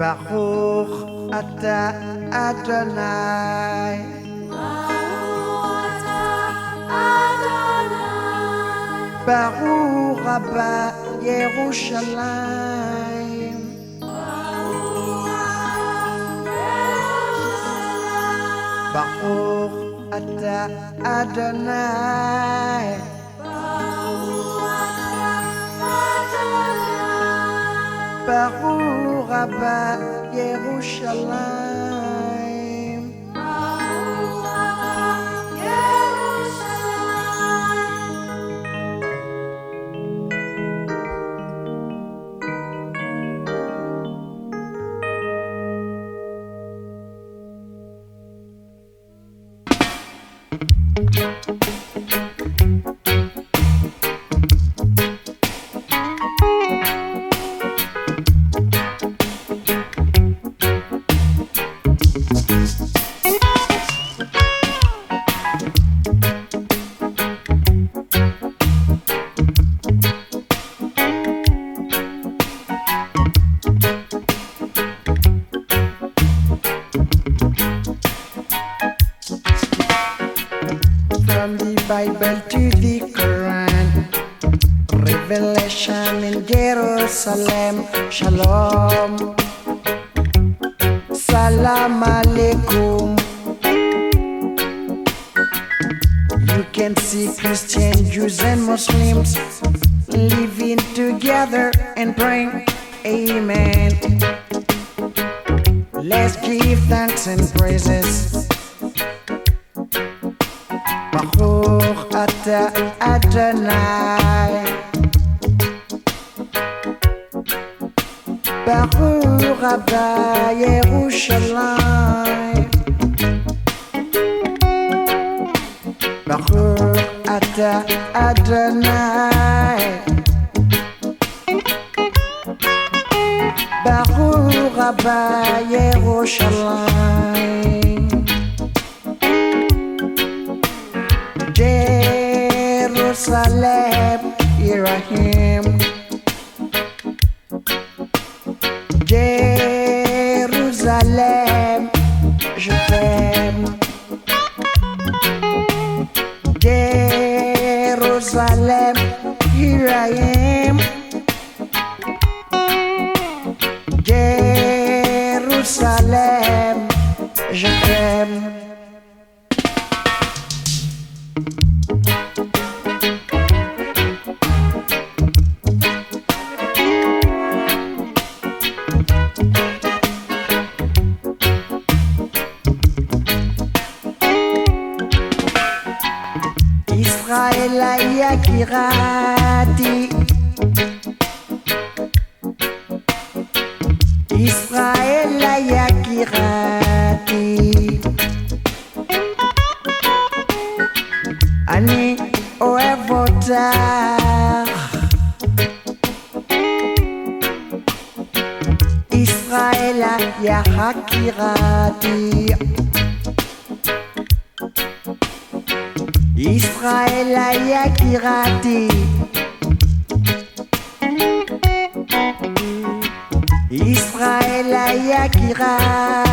Baruch Ata Adonai. Baruch Abba Yerushalayim. Baruch Ata Adonai. Baruch Abba Yerushalayim. The Bible to the Quran, Revelation in Jerusalem, Shalom, Salam Alaikum. You can see Christian, Jews, and Muslims living together and praying, Amen. Let's give thanks and praises. Ata Adonai Baruch Abba Yerushalayim Baruch Ata Adonai Baruch Abba Yerushalayim Jerusalem, here I am. Jérusalem, je t'aime. Jérusalem, here I am. Jérusalem, je t'aime. פיראטי. ישראל היקירתי. אני אוהב אותך. ישראל היקירתי. Israël Ayakirati. Israël Ayakirati.